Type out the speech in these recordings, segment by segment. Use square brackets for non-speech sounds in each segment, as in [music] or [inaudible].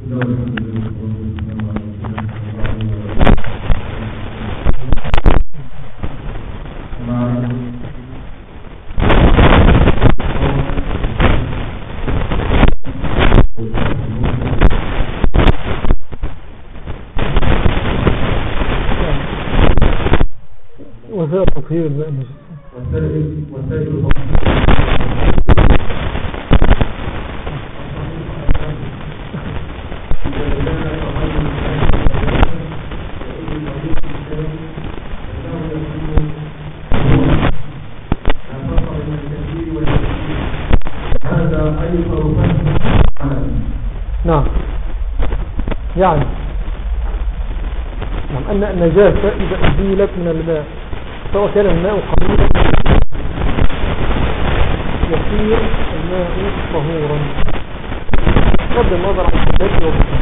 Thank you. النجاسة إذا أزيلت من الماء سواء كان الماء قليلا يصير الماء طهورا. بغض النظر عن الشدة والبطن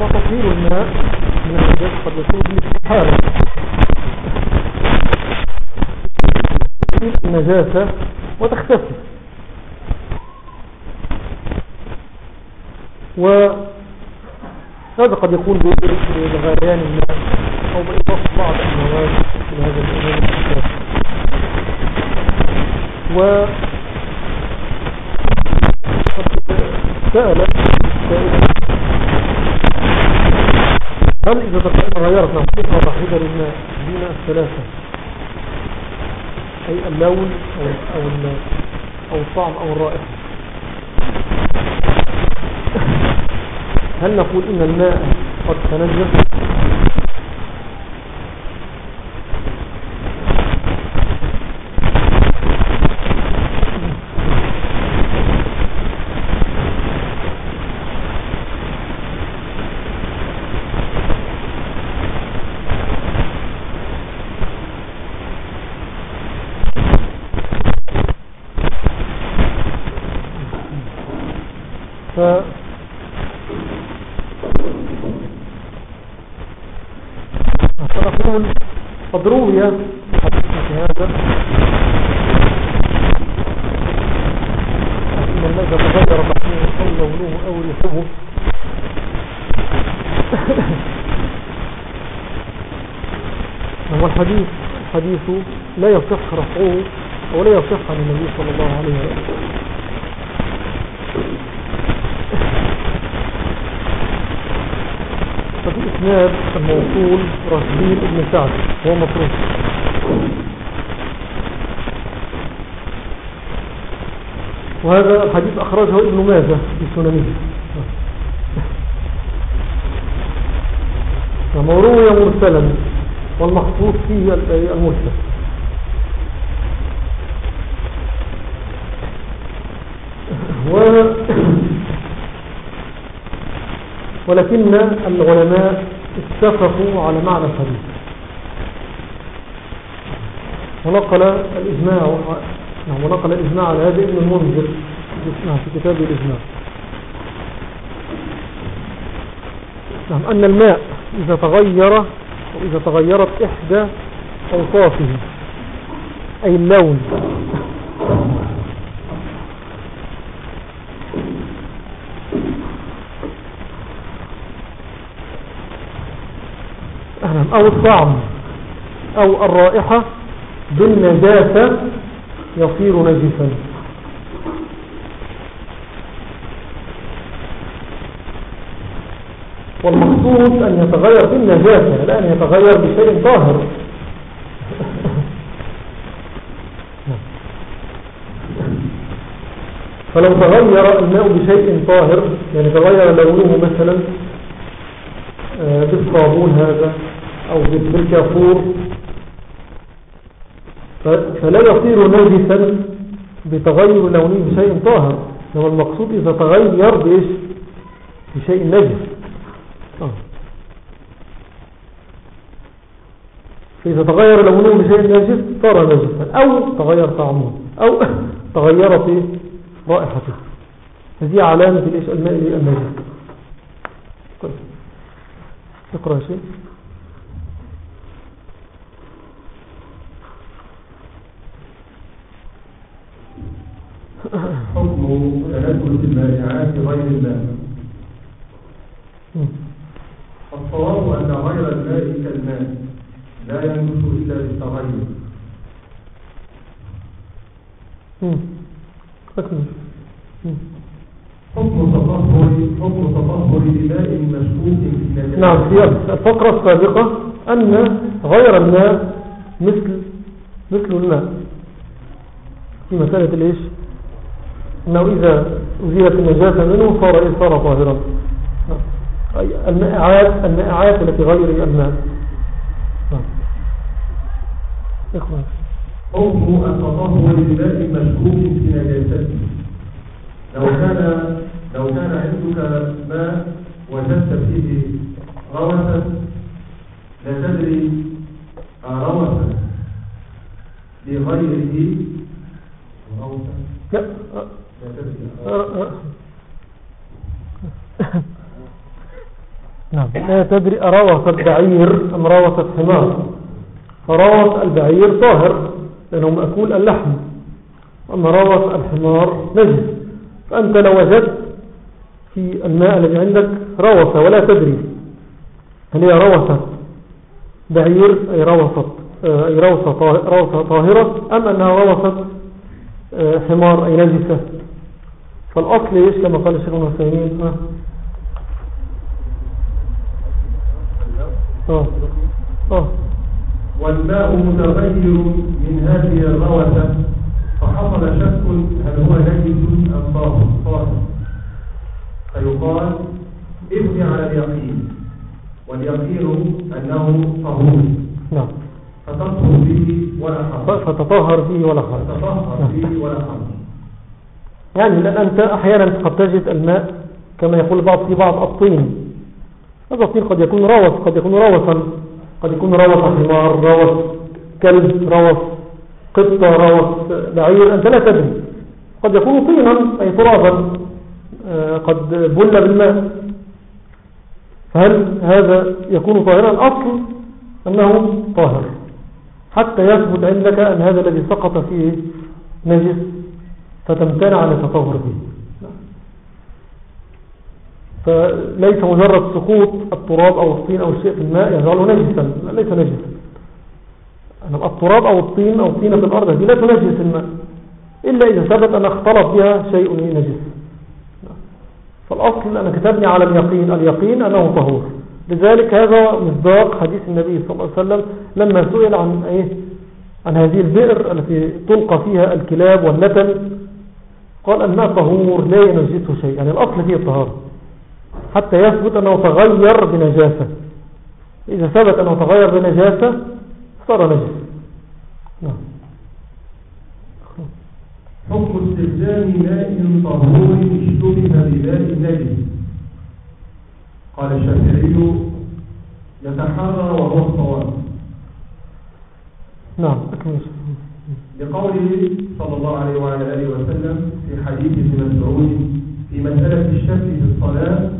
وتطهير الماء من النجاسة قد يكون بالاستحالة النجاسة وتختفي. وهذا قد يكون بغليان الماء أو بإضافة بعض المواد إلى هذا الإمام الأساس و سأل هل إذا تغيرت نوعية واحدة للماء بين الثلاثة؟ أي اللون أو, أو, أو الطعم أو الرائحة. هل نقول إن الماء قد تنجس روي في هذا أن الناس تغير بحثه أو لونه أو ريحه هو الحديث الحديث لا يصح رفعه أو لا يصح عن النبي صلى الله عليه وسلم. ففي إسناد الموصول رشدين ابن سعد. هو مطروح وهذا الحديث أخرجه ابن ماجه في سننه. ومروي مرسلا والمحفوظ فيه المرسل. و ولكن العلماء اتفقوا على معنى الحديث. ونقل الإجماع نعم ونقل الإجماع على هذا ابن المنذر في كتاب الإجماع. نعم أن الماء إذا تغير أو إذا تغيرت إحدى أوصافه أي اللون أو الطعم أو الرائحة بالنجاسة يصير نجسا. والمقصود أن يتغير بالنجاسة لا أن يتغير بشيء طاهر. [laughs] فلو تغير الماء بشيء طاهر يعني تغير لونه مثلا آه، بالصابون هذا أو بالكافور فلا يصير نجسا بتغير لونه بشيء طاهر. إنما المقصود إذا تغير بإيش بشيء نجس آه. فإذا تغير لونه بشيء نجس صار نجسا أو تغير طعمه. أو [laughs] تغيرت رائحته. هذه علامة الإيش؟ الماء النجس طيب. اقرأ شيء غير الماء الصواب أن غير الماء كالماء لا إلا بالتغير. حكم تطهر حكم تطهر في نعم في الفقرة السابقة أن غير الماء مثل مثل الماء في مسألة الإيش؟ أنه إذا أزيلت النجاسة منه صار إيه؟ صار طاهرا. المائعات المائعات التي غير الماء إخوان حكم التطهر بماء مشكوك في نجاسته. لو كان لو كان عندك ماء وجدت فيه روثا لا تدري روثا لغيره روثا. [laughs] نعم. لا تدري أروث البعير أم روث الحمار؟ فروث البعير طاهر لأنه مأكول اللحم. أما روث الحمار نجس فأنت لو وجدت في الماء الذي عندك روثة ولا تدري هل هي روثة بعير أي روثة أي روثة طاهرة أم أنها روثة آه، حمار أي نجسة؟ فالأصل إيش كما قال الشيخ المسلمين آه. آه. والماء متغير من هذه الروثة فحصل شك هل هو نجس أم طاهر فيقال ابني على اليقين واليقين أنه طهور. نعم. فتطهر به ولا حرج. فتطهر به ولا حرج. فتطهر به ولا حرج. يعني لأن أنت أحيانا قد تجد الماء كما يقول بعض في بعض الطين. هذا الطين قد يكون روث قد يكون روثا. قد يكون روث حمار روث كلب روث قطة روث بعير أنت لا تدري. قد يكون طينا أي ترابا آه، قد بل بالماء. فهل هذا يكون طاهرا؟ الأصل أنه طاهر. حتى يثبت عندك أن هذا الذي سقط فيه نجس فتمتنع عن التطهر به فليس مجرد سقوط التراب أو الطين أو الشيء في الماء يجعله نجسا ليس نجسا. التراب أو الطين أو الطينة في الأرض هذه لا تنجس الماء إلا إذا ثبت أن اختلط بها شيء نجس. فالأصل أنك تبني على اليقين. اليقين أنه طهور. لذلك هذا مصداق حديث النبي صلى الله عليه وسلم لما سئل عن إيه؟ عن هذه البئر التي تلقى فيها الكلاب والنتن. قال الماء طهور لا ينجسه شيء. يعني الأصل فيه الطهارة. حتى يثبت أنه تغير بنجاسة. إذا ثبت أنه تغير بنجاسة صار نجس. نعم. حكم استخدام ماء طهور اشتبه بماء نجس. قال الشافعي يتحرى وهو الصواب نعم أكمل. لقوله صلى الله عليه وعلى آله وسلم في حديث ابن مسعود في مسألة الشك في الصلاة.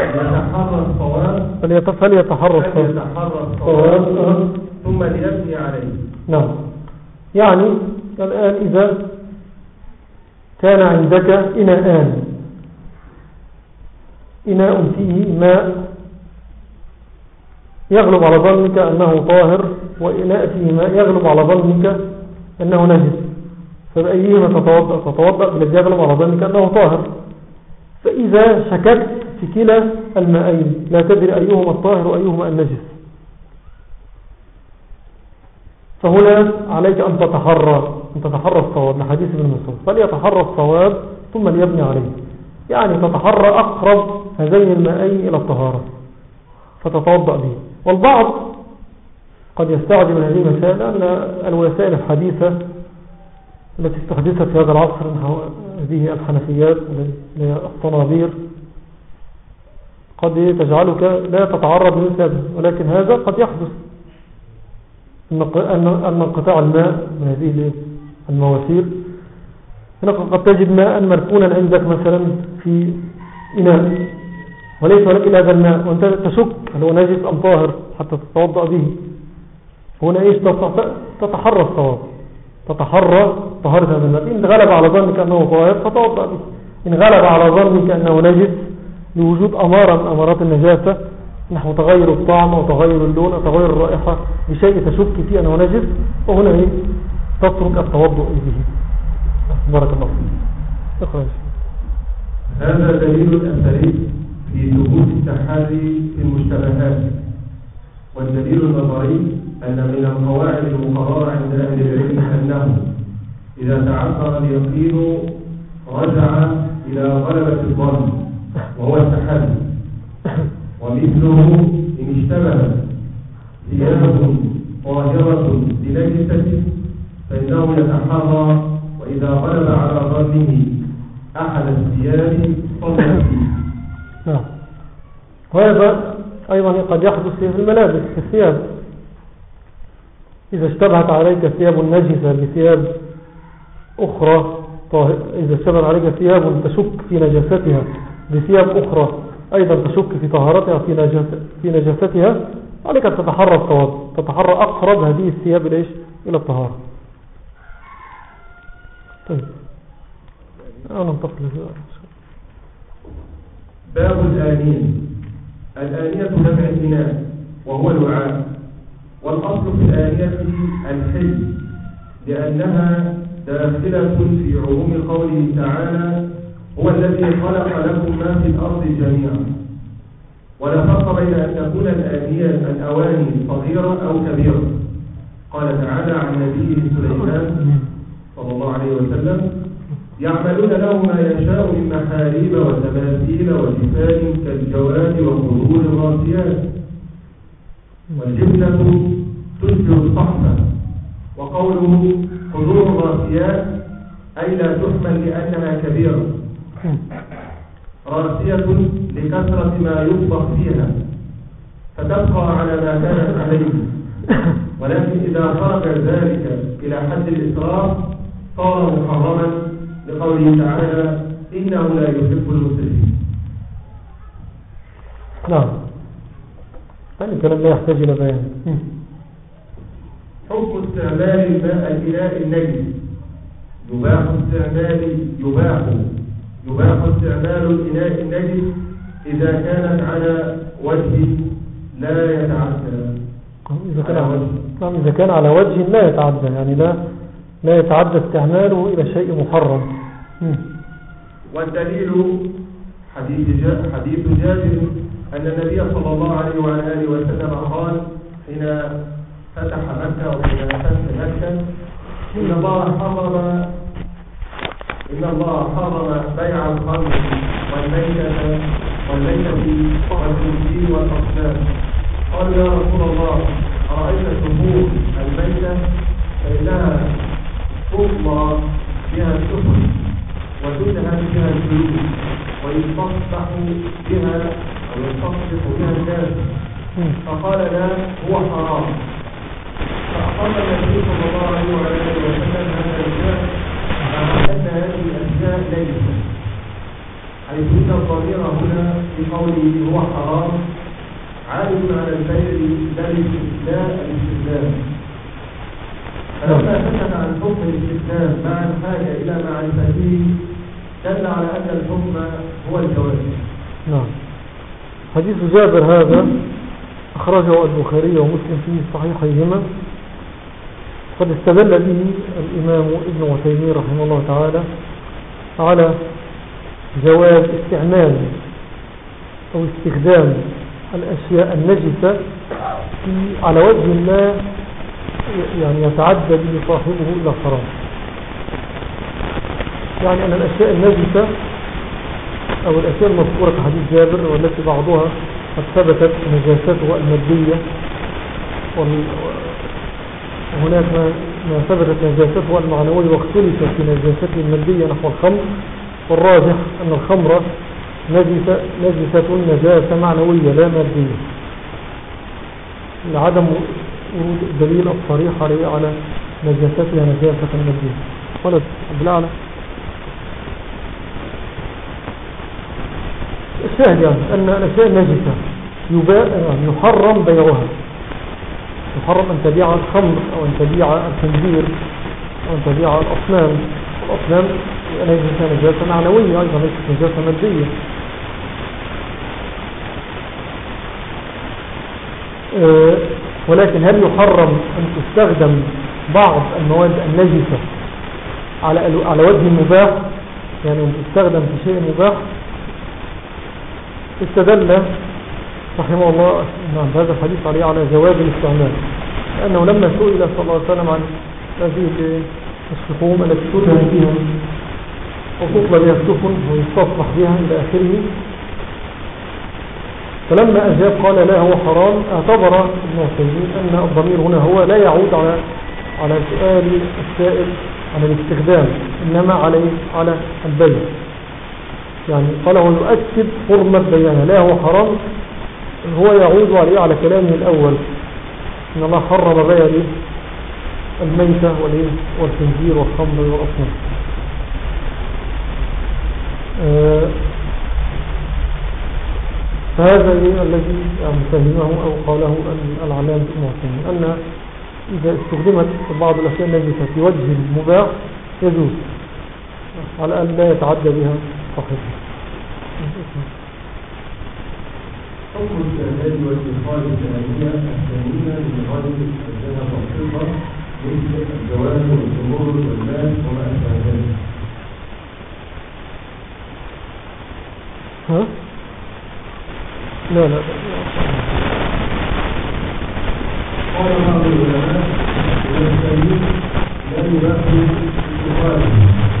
يتحرى الصواب. فليتحرى الصواب. ثم ليبني عليه. نعم. يعني الآن إذا كان عندك إناءان إناء فيه ماء. يغلب على ظنك أنه طاهر وإناء فيه ماء يغلب على ظنك أنه نجس. فبأيهما تتوضأ؟ تتوضأ بالذي يغلب على ظنك أنه طاهر. فإذا شككت في كلا الماءين لا تدري أيهما الطاهر وأيهما النجس. فهنا عليك أن تتحرى أن تتحرى الصواب لحديث ابن مسعود. فليتحرى الصواب ثم ليبني عليه. يعني تتحرى أقرب هذين الماءين إلى الطهارة. فتتوضأ به. والبعض قد يستعجب هذه المسائل أن الوسائل الحديثة التي استحدثت في هذا العصر هذه الحنفيات الطنابير قد تجعلك لا تتعرض هذا ولكن هذا قد يحدث. أن انقطاع الماء من هذه المواسير. هنا قد تجد ماء مركونا عندك مثلا في إناء. وليس لك هذا الماء وأنت تشك هل هو نجس أم طاهر حتى تتوضأ به. هنا إيش؟ تتحرى الصواب. تتحرى طهارة هذا الماء إن غلب على ظنك أنه طاهر فتوضأ به. إن غلب على ظنك أنه نجس لوجود أمارة من أمارات النجاسة نحو تغير الطعم أو تغير اللون أو تغير الرائحة بشيء تشك فيه أنه نجس وهنا إيه؟ تترك التوضؤ به. بارك الله فيك. اخرج هذا دليل أثري في المشتبهات. والدليل النظري أن من القواعد المقررة عند أهل العلم أنه إذا تعذر اليقين رجع إلى غلبة الظن وهو التحري ومثله إن اشتبه ثياب طاهرة بنجسة فإنه يتحرى وإذا غلب على ظنه أحد الثياب صلى فيه. نعم. وهذا أيضا قد يحدث في الملابس في الثياب. إذا اشتبهت عليك ثياب نجسة بثياب أخرى إذا اشتبهت عليك ثياب تشك في نجاستها بثياب أخرى أيضا تشك في طهارتها في, في نجاستها عليك أن تتحرى الصواب تتحرى أقرب هذه الثياب إلى إلى الطهارة. طيب. أنا أنتقل باب الآنية الآنية جمع الإناء وهو الوعاء والأصل في الآنية الحل لأنها داخلة في عموم قوله تعالى هو الذي خلق لكم ما في الأرض جميعا. ولا فرق بين أن تكون الآنية الأواني صغيرة أو كبيرة. قال تعالى عن نبيه سليمان صلى الله عليه وسلم يعملون له ما يشاء من محاريب وتماثيل وجفان كالجواد وقدور الراسيات والجبنة تشبه الصحفة وقوله قدور الراسيات أي لا تحمل لأنها كبيرة. راسية لكثرة ما يطبخ فيها فتبقى على ما كانت عليه. ولكن إذا خرج ذلك إلى حد الإسراف صار محرما لقوله تعالى إنه لا يحب المسلمين نعم. هذا الكلام لا يحتاج إلى بيان. حكم استعمال الماء الإناء النجس يباح استعمال يباح يباح استعمال الإناء النجس إذا كانت على وجه لا يتعدى. إذا كان على نعم إذا كان على وجه لا يتعدى يعني لا لا يتعدى استعماله إلى شيء محرم. والدليل حديث حديث جابر أن النبي صلى الله عليه وعلى آله وسلم قال حين فتح مكة وحين فتح مكة إن الله حرم إن الله حرم بيع الخمر والميتة والميتة والخنزير والأصنام قالوا يا رسول الله أرأيت شهور الميتة فإنها تطلع بها السفن وتدهن بها الجلود ويستصبح بها أو يستصبح بها الناس فقال لا هو حرام. فأقام النبي صلى الله عليه وسلم هذا الجاه مع أن هذه الأشياء ليست حيث إن الضمير هنا في قوله هو حرام عائد على البيع لا الاستثناء. فلما سكت عن حكم الاستثناء مع الحاجة إلى معرفته دل على أن الحكم هو الجواز نعم. حديث جابر هذا أخرجه البخاري ومسلم في صحيحيهما. قد استدل به الإمام ابن وتيمية رحمه الله تعالى على جواز استعمال أو استخدام الأشياء النجسة في على وجه ما يعني يتعدى به صاحبه إلى الحرام. يعني أن الأشياء النجسة أو الأشياء المذكورة في حديث جابر والتي بعضها قد ثبتت نجاستها المادية. وهناك ما, ثبتت نجاسته المعنوية واختلف في نجاسته المادية نحو الخمر. والراجح أن الخمر نجسة, نجسة نجاسة معنوية لا مادية. لعدم ورود الدليل الصريح عليه على نجاستها نجاسة مادية. ولد بالأعلى الشاهد يعني أن الأشياء النجسة يحرم بيعها. يحرم أن تبيع الخمر أو أن تبيع الخنزير أو أن تبيع الأصنام. الأصنام ليست نجاسة معنوية أيضا ليست نجاسة مادية. آه، ولكن هل يحرم أن تستخدم بعض المواد النجسة على على وجه المباح يعني تستخدم في شيء مباح؟ استدل رحمه الله نعم هذا الحديث عليه على جواز الاستعمال لأنه لما سئل صلى الله عليه وسلم عن هذه الشحوم التي تدهن فيها وتطلى بها السفن ويستصلح بها إلى آخره فلما أجاب قال لا هو حرام اعتبر ابن عثيمين أن الضمير هنا هو لا يعود على على سؤال السائل على الاستخدام إنما على على البيع. يعني هو يؤكد حرمة بيانه. لا هو حرام. هو يعود عليه على كلامه الأول. إن الله حرم بيع الميتة والخنزير والخمر والأصنام. آه، فهذا الذي يعني فهمه أو قاله العلامة المعتمين أن إذا استخدمت بعض الأشياء النجسة في وجه المباح يجوز على أن لا يتعدى بها. صاحبها حكم الشهادات والإخراج الثانية الثانية غير الذهب والفضة مثل الجواز والجمهور والمال وما أشبه ذلك. ها؟ لا لا قال بعض العلماء السيد لم يؤخذ استخراجه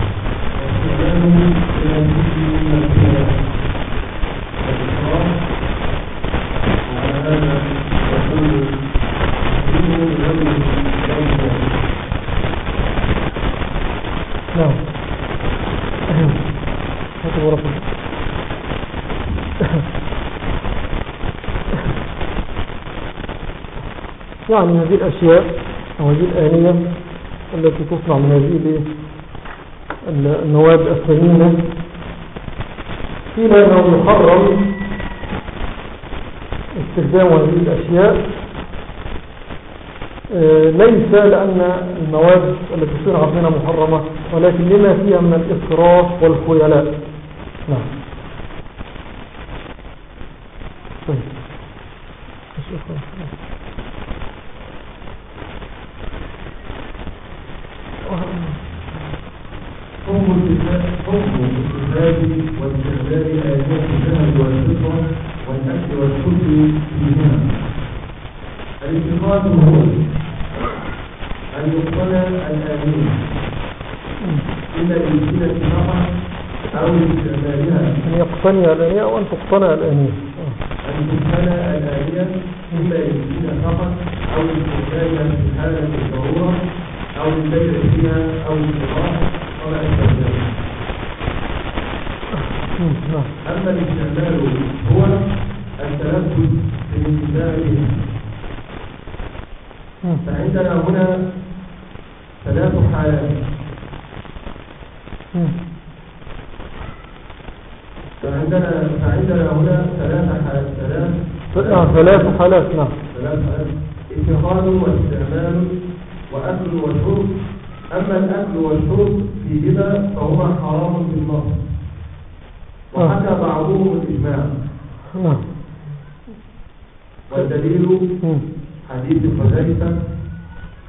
يعني هذه الأشياء أو هذه الآلية التي تصنع من هذه المواد الثمينة قيل أنه يحرم استخدام هذه الأشياء آه، ليس لأن المواد التي صنعت منها محرمة ولكن لما فيها من الإسراف والخيلاء نعم طيب حكم الاستخراج واستخدام آيات الذهب والفضة والأكل والشرب فيهما الاستخراج هو أن يقتنى الآمين إلا بزينة فقط أو لاستعمالها أن يقتني الآنية أو أن تقتنى الآنية أن تقتنى الآلية إما للزينة فقط أو لاستعمالها في حالة الضرورة أو للبيع فيها أو ذلك مم، نعم. أما الاستعمال هو التلبس بالانتفاع به فعندنا هنا ثلاث حالات. فعندنا فعندنا هنا ثلاث حالات. ثلاث نعم ثلاث حالات نعم. ثلاث حالات. اتخاذ واستعمال وأكل وشرب أما الأكل والشرب في هبة فهما حرام بالنص وحكى بعضهم الإجماع. نعم والدليل حديث حذيفة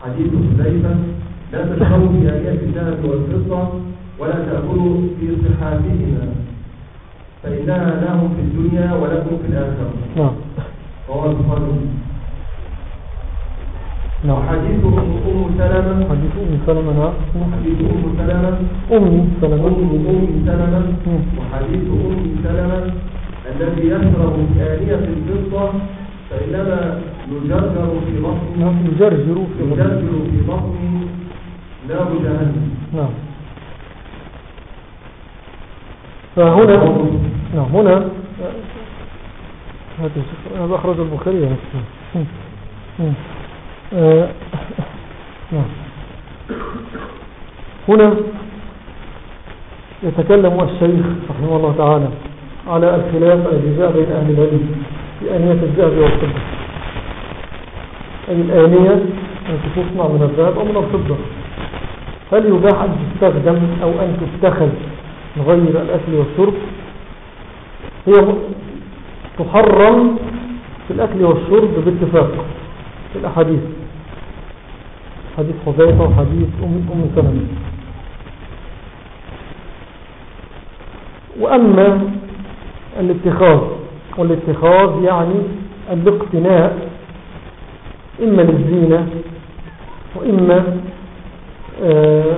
حديث حذيفة لا تشربوا في آيات الذهب والفضة ولا تأكلوا في صحافهما فإنها لهم في الدنيا ولكم في الآخرة. نعم. رواه البخاري. نعم. وحديث أم سلمة. حديث أم سلمة نعم. حديث أم سلمة. أم سلمة. أم سلمة. مم. وحديث أم سلمة الذي يشرب في آنية الفضة فإنما يجرجر في بطنه نعم يجرجر في بطنه. يجرجر في بطنه نار جهنم نعم فهنا نعم هنا هذا أخرج البخاري مم. مم. آه، نعم هنا يتكلم الشيخ رحمه الله تعالى على الخلاف الذي جاء بين أهل العلم في أنية الذهب والفضة. أي الآنية التي تصنع من الذهب أو من الفضة. هل يباح أن تستخدم أو أن تتخذ غير الأكل والشرب؟ هي تحرم في الأكل والشرب باتفاق في الأحاديث. حديث حذيفة وحديث أم, أم سلمة. وأما الاتخاذ والاتخاذ يعني الاقتناء إما للزينة وإما آآ آه،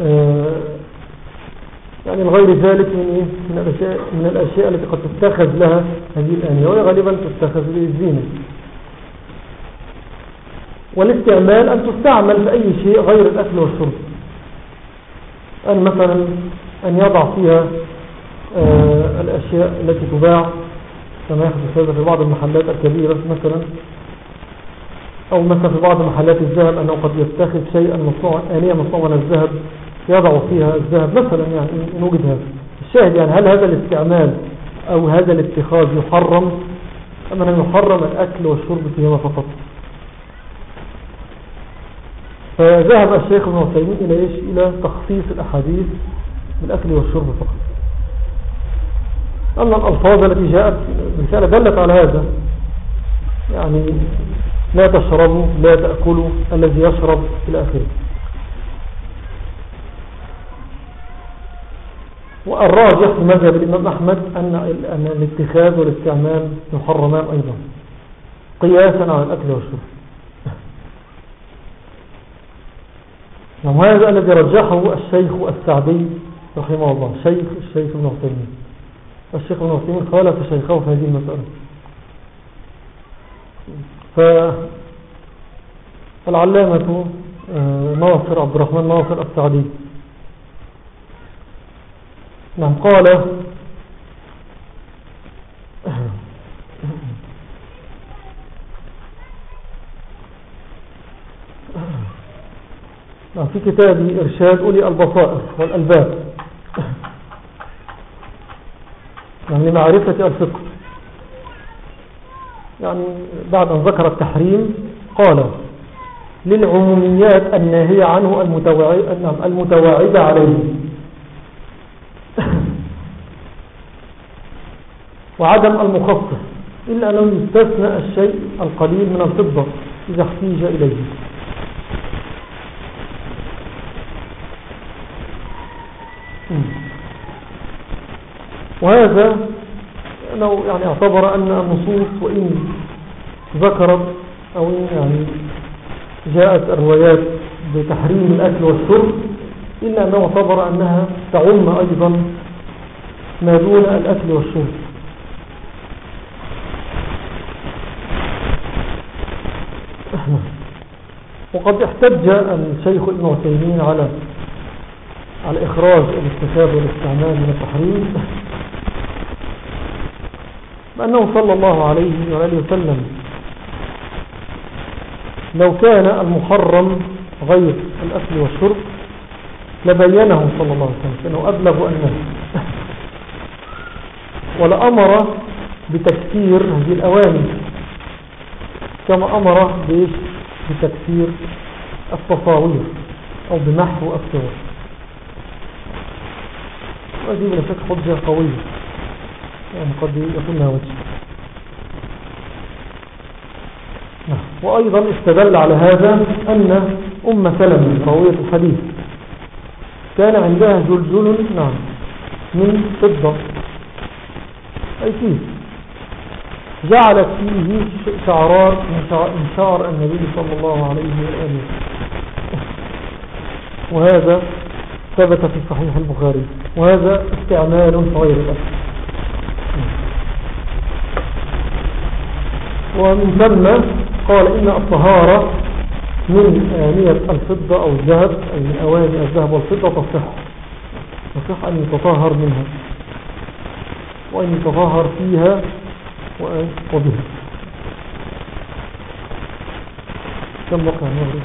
آآ آه، يعني الغير ذلك من إيه؟ من الأشياء, من الأشياء التي قد تتخذ لها هذه الآنية وهي غالبا تتخذ للزينة والاستعمال أن تستعمل في أي شيء غير الأكل والشرب أن مثلا أن يضع فيها الأشياء التي تباع كما يحدث هذا في بعض المحلات الكبيرة مثلا أو مثلا في بعض محلات الذهب أنه قد يتخذ شيئا مصنوع آنية مصنوع من الذهب يضع فيها الذهب مثلا يعني نوجد هذا. الشاهد يعني هل هذا الاستعمال أو هذا الاتخاذ يحرم أم أنه يحرم الأكل والشرب فيهما فقط؟ فذهب الشيخ ابن عثيمين إلى إيش؟ إلى تخصيص الأحاديث بالأكل والشرب فقط. أما الألفاظ التي جاءت بالفعل دلت على هذا. يعني لا تشربوا لا تأكلوا الذي يشرب إلى آخره. والراجح في مذهب الإمام أحمد أن, أن الاتخاذ والاستعمال محرمان أيضا قياسا على الأكل والشرب. وهذا الذي رجحه الشيخ السعدي رحمه الله شيخ الشيخ ابن عثيمين. الشيخ ابن عثيمين خالف شيخه في هذه المسألة. فالعلامة آه، ناصر عبد الرحمن ناصر السعدي. نعم قال [coughs] نعم في كتابي إرشاد أولي البصائر والألباب. يعني لمعرفة الفقه. يعني بعد أن ذكر التحريم قال للعموميات الناهية عنه المتواعدة عليه. [laughs] وعدم المخصص إلا أنه يستثنى الشيء القليل من الفضة إذا احتيج إليه. وهذا أنه يعني اعتبر أن النصوص وإن ذكرت أو يعني جاءت الروايات بتحريم الأكل والشرب إلا أنه اعتبر أنها تعم أيضا ما دون الأكل والشرب. وقد احتج الشيخ ابن عثيمين على على إخراج الاستفاد والاستعمال من التحريم. بأنه صلى الله عليه وآله وسلم لو كان المحرم غير الأكل والشرب لبينه صلى الله عليه وسلم أنه أبلغ أنه [laughs] ولأمر بتكثير هذه الأوامر كما أمر بتكثير التصاوير أو بمحو الصور. وهذه من شك حجة قوية. يعني قد يكون لها وجه نعم. وأيضا استدل على هذا أن أم سلم راوية الحديث. كان عندها جلجل نعم من فضة. أي كيس جعلت فيه شعرات من شعر النبي صلى الله عليه وآله. وهذا ثبت في صحيح البخاري. وهذا استعمال غير الأسف ومن ثم قال إن الطهارة من آنية الفضة أو الذهب أي من أواني الذهب والفضة تصح تصح أن يتطهر منها وأن يتطهر فيها وبها. كم وقع نغري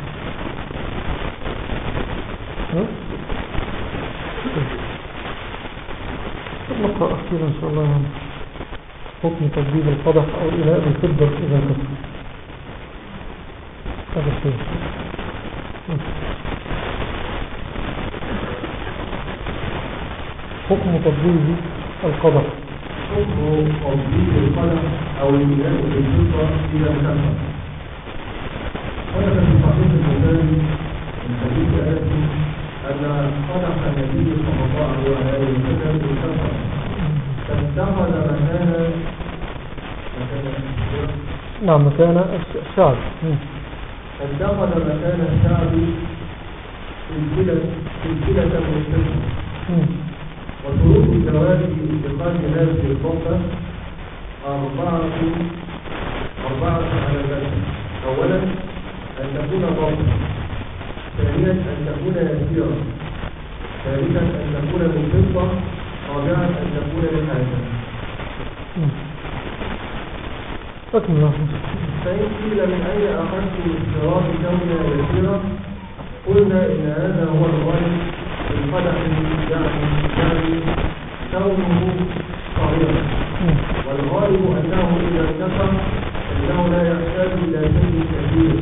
نقرأ أخيرا إن شاء الله؟ حكم تجديد القدح أو الإناء بالفضة إذا كفر هذا الشيء. حكم تطبيق القدر حكم تطبيق القلم أو البناء بالفضه إلى الكفر ثبت في صحيح البخاري من حديث انس أن قدح النبي صلى الله عليه وسلم بالكفر فاتخذ مكان مكان نعم مكان الش- الشعب. فاتخذ مكان الشعب سلسلة سلسلة من فضة مم. وشروط الزواج باتخاذ هذه الفضة أربعة أربعة على ذلك. أولا أن تكون ضبطا ثانيا أن تكون يسيرا ثالثا أن تكون من فضة رابعا أن تكون لحاجة فإن قيل من أين أخذت اشتراط كونها يسيرة قلنا إن هذا هو الغالب في القدح يعني يعني كونه صغيرا. والغالب أنه إذا انتفع فإنه لا يحتاج إلى شيء كثير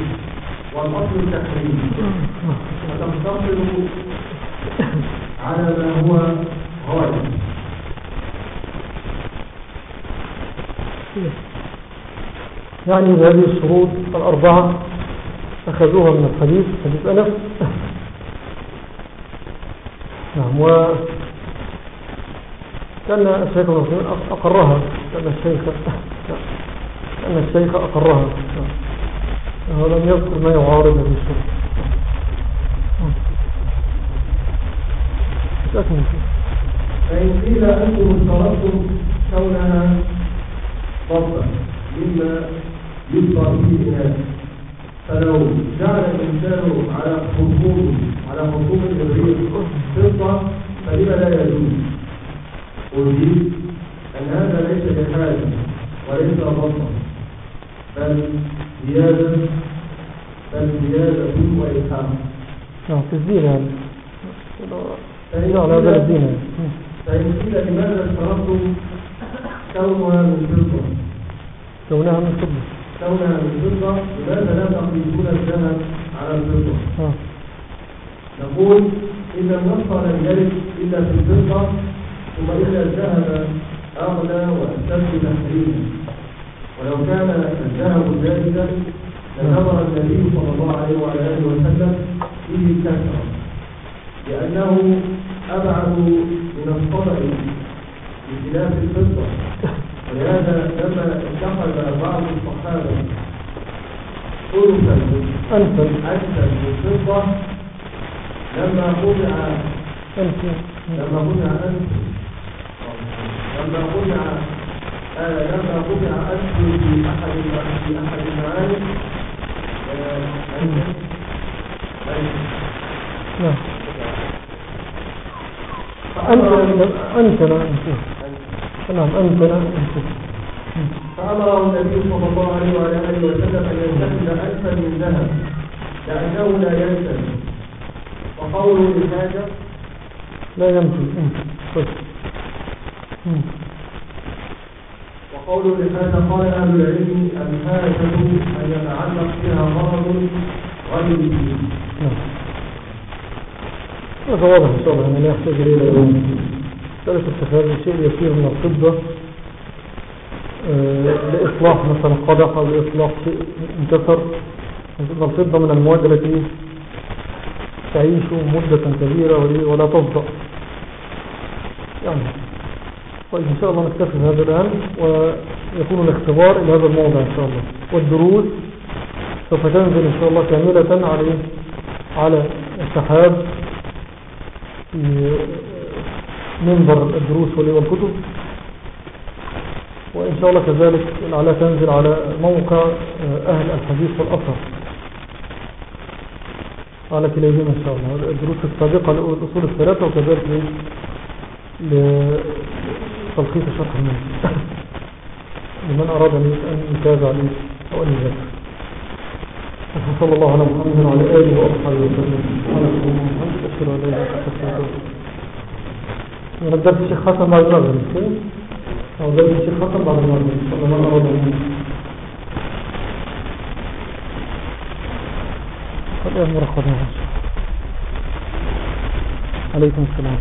والأصل التحريم وتقتصر على ما هو غالب يعني بهذه الشروط الأربعة أخذوها من الحديث حديث أنس نعم و كان الشيخ المسلمين أقرها كان الشيخ كان الشيخ أقرها نعم. ولم يذكر ما يعارض هذه الشروط. لكن فإن قيل أنتم اشترطتم كونها ضبطا مما يبقى فيه الناس فلو جعل الإنسان على خصوم على خصوم الإبريق فضة فلما لا يجوز أجيب أن هذا ليس بحاجة وليس ضبطا بل زيادة بل زيادة وإلحام نعم الدين يعني. فإن قيل لماذا اشترطتم كونها من فضة كونها من فضة كونها من فضة لماذا لا تقيسون الذهب على الفضة. آه. نقول النص لم يرد إلا في الفضة ثم إن الذهب أغلى وأشد تحريما. ولو كان الذهب جائزا لنظر النبي صلى الله عليه وعلى آله وسلم فيه الكثرة لأنه أبعد من الصدع بخلاف الفضة. ولهذا لما اتخذ بعض الصحابة ألفا أنت أكثر من فضة لما خدع أنت لما خدع أنت لما آه لما خدع أنت في أحد في أحد المعارك آه، أنت- أنت- نعم أنت نعم فأمره النبي صلى الله عليه وعلى آله وسلم أن يتخذ ألفا من ذهب لأنه لا ينسى وقوله للحاجة لا يمشي أنت طيب. مم. وقوله لهذا قال أهل العلم الحاجة أن يتعلق بها مرض غير الدين نعم. هذا واضح إن شاء الله يعني لا يحتاج إلى ثالث التفاعل شيء يسير من الفضة آه، لإصلاح مثلا قدح أو لإصلاح شيء انكسر الفضة من المواد التي تعيش مدة كبيرة ولا تصدأ يعني طيب إن شاء الله نكتفي بهذا الآن ويكون الاختبار إلى هذا الموضع إن شاء الله. والدروس سوف تنزل إن شاء الله كاملة على على السحاب في منبر الدروس والكتب وإن شاء الله كذلك لعلها تنزل على موقع أهل الحديث والأثر. على كليهما إن شاء الله. الدروس السابقة لأصول الثلاثة وكذلك لتلخيص شرح المنزل [coughs] لمن أراد أن يتابع لي أو أن يذكر وصلى الله على محمد وعلى آله وأصحابه وسلم. سبحانك اللهم وبحمدك أشهد أن ونبدأ الشيخ حسن بعد المغرب مش الشيخ حسن بعد المغرب شاء الله من أراد أن الأمر قدام عليكم السلام.